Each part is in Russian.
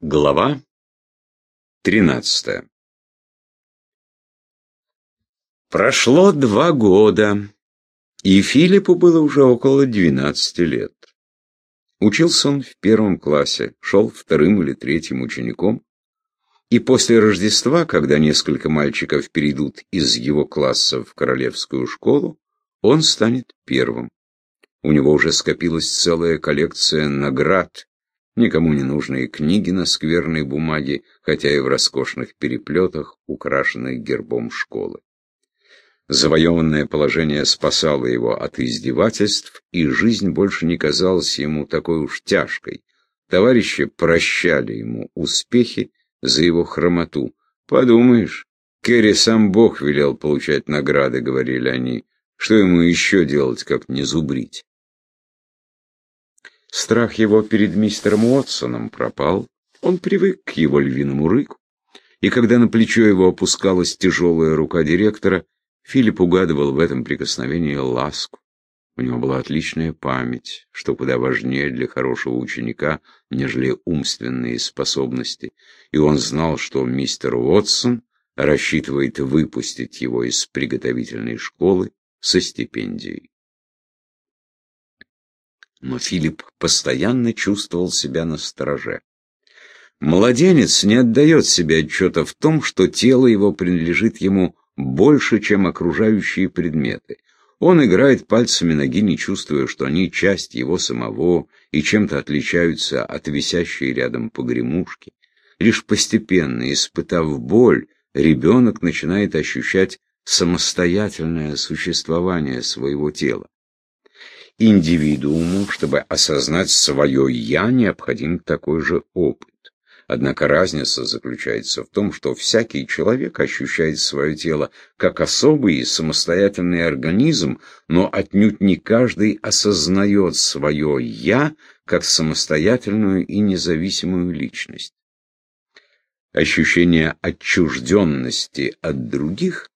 Глава 13 Прошло два года, и Филиппу было уже около 12 лет. Учился он в первом классе, шел вторым или третьим учеником, и после Рождества, когда несколько мальчиков перейдут из его класса в королевскую школу, он станет первым. У него уже скопилась целая коллекция наград, никому не нужные книги на скверной бумаге, хотя и в роскошных переплетах, украшенных гербом школы. Завоеванное положение спасало его от издевательств, и жизнь больше не казалась ему такой уж тяжкой. Товарищи прощали ему успехи за его хромоту. «Подумаешь, Керри сам Бог велел получать награды», — говорили они. «Что ему еще делать, как не зубрить?» Страх его перед мистером Уотсоном пропал. Он привык к его львиному рыку. И когда на плечо его опускалась тяжелая рука директора, Филипп угадывал в этом прикосновении ласку. У него была отличная память, что куда важнее для хорошего ученика, нежели умственные способности, и он знал, что мистер Уотсон рассчитывает выпустить его из приготовительной школы со стипендией но Филипп постоянно чувствовал себя на стороже. Младенец не отдает себе отчета в том, что тело его принадлежит ему больше, чем окружающие предметы. Он играет пальцами ноги, не чувствуя, что они часть его самого и чем-то отличаются от висящей рядом погремушки. Лишь постепенно, испытав боль, ребенок начинает ощущать самостоятельное существование своего тела. Индивидууму, чтобы осознать свое «я», необходим такой же опыт. Однако разница заключается в том, что всякий человек ощущает свое тело как особый и самостоятельный организм, но отнюдь не каждый осознает свое «я» как самостоятельную и независимую личность. Ощущение отчужденности от других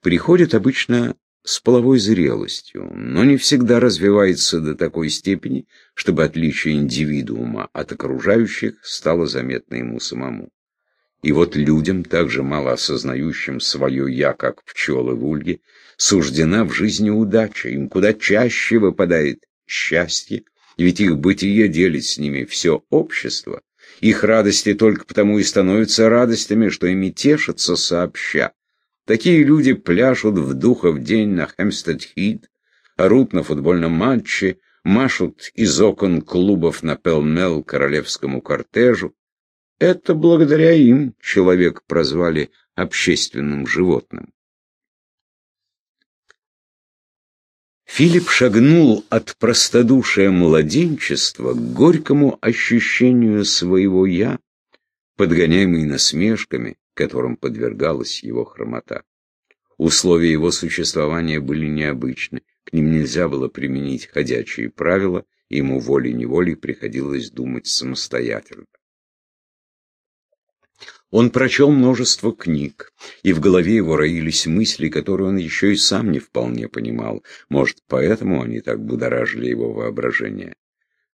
приходит обычно с половой зрелостью, но не всегда развивается до такой степени, чтобы отличие индивидуума от окружающих стало заметно ему самому. И вот людям, также мало осознающим свое «я», как пчелы в улье, суждена в жизни удача, им куда чаще выпадает счастье, ведь их бытие делит с ними все общество, их радости только потому и становятся радостями, что ими тешатся сообща. Такие люди пляшут в духов день на Хемстед-Хит, орут на футбольном матче, машут из окон клубов на Пелмел королевскому кортежу. Это благодаря им человек прозвали общественным животным. Филипп шагнул от простодушия младенчества к горькому ощущению своего «я», подгоняемый насмешками, которым подвергалась его хромота. Условия его существования были необычны, к ним нельзя было применить ходячие правила, и ему волей-неволей приходилось думать самостоятельно. Он прочел множество книг, и в голове его роились мысли, которые он еще и сам не вполне понимал. Может, поэтому они так будоражили его воображение.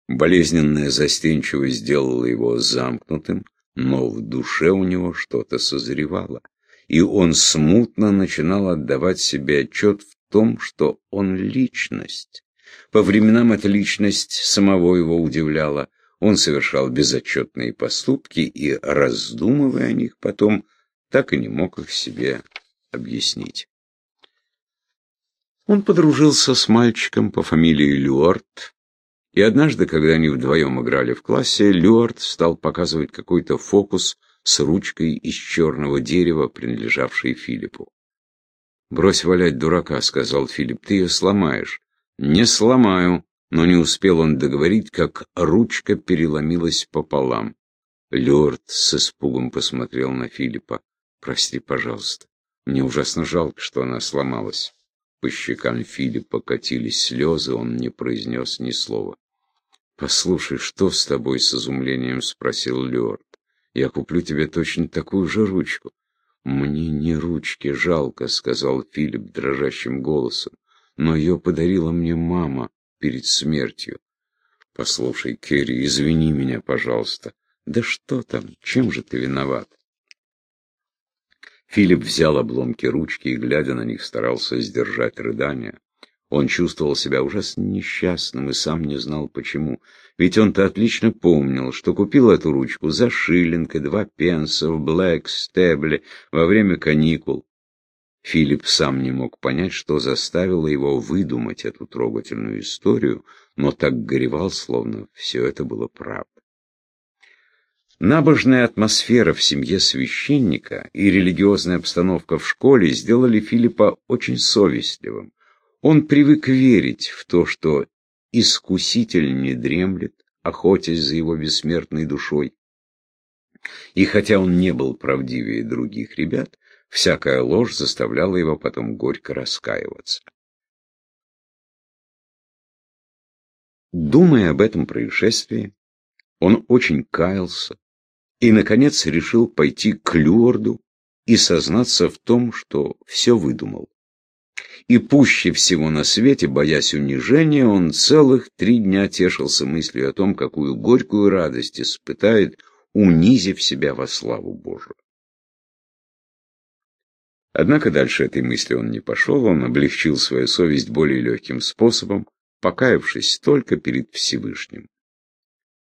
Болезненная застенчивость сделала его замкнутым, но в душе у него что-то созревало, и он смутно начинал отдавать себе отчет в том, что он личность. По временам эта личность самого его удивляла. Он совершал безотчетные поступки и, раздумывая о них потом, так и не мог их себе объяснить. Он подружился с мальчиком по фамилии Люарт, и однажды, когда они вдвоем играли в классе, Люард стал показывать какой-то фокус с ручкой из черного дерева, принадлежавшей Филиппу. «Брось валять дурака», — сказал Филипп, — «ты ее сломаешь». «Не сломаю», но не успел он договорить, как ручка переломилась пополам. Люард с испугом посмотрел на Филиппа. «Прости, пожалуйста. Мне ужасно жалко, что она сломалась». По щекам Филиппа катились слезы, он не произнес ни слова. «Послушай, что с тобой?» — с изумлением спросил Лёрд. «Я куплю тебе точно такую же ручку». «Мне не ручки жалко», — сказал Филипп дрожащим голосом. «Но ее подарила мне мама перед смертью». «Послушай, Керри, извини меня, пожалуйста. Да что там, чем же ты виноват? Филипп взял обломки ручки и, глядя на них, старался сдержать рыдания. Он чувствовал себя ужасно несчастным и сам не знал почему. Ведь он-то отлично помнил, что купил эту ручку за шиллинг и два пенса в Блэк Стебле во время каникул. Филипп сам не мог понять, что заставило его выдумать эту трогательную историю, но так горевал, словно все это было правдой. Набожная атмосфера в семье священника и религиозная обстановка в школе сделали Филиппа очень совестливым. Он привык верить в то, что искуситель не дремлет, охотясь за его бессмертной душой. И хотя он не был правдивее других ребят, всякая ложь заставляла его потом горько раскаиваться. Думая об этом происшествии, он очень каялся, и, наконец, решил пойти к Люарду и сознаться в том, что все выдумал. И пуще всего на свете, боясь унижения, он целых три дня тешился мыслью о том, какую горькую радость испытает, унизив себя во славу Божию. Однако дальше этой мысли он не пошел, он облегчил свою совесть более легким способом, покаявшись только перед Всевышним.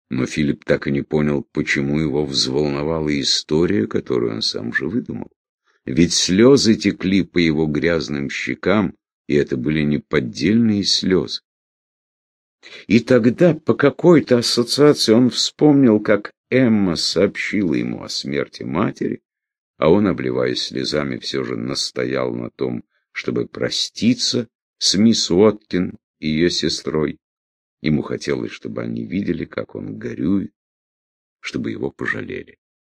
Но Филипп так и не понял, почему его взволновала история, которую он сам же выдумал. Ведь слезы текли по его грязным щекам, и это были не поддельные слезы. И тогда по какой-то ассоциации он вспомнил, как Эмма сообщила ему о смерти матери, а он, обливаясь слезами, все же настоял на том, чтобы проститься с мисс Уоткин и ее сестрой. Ему хотелось, чтобы они видели, как он горюет, чтобы его пожалели.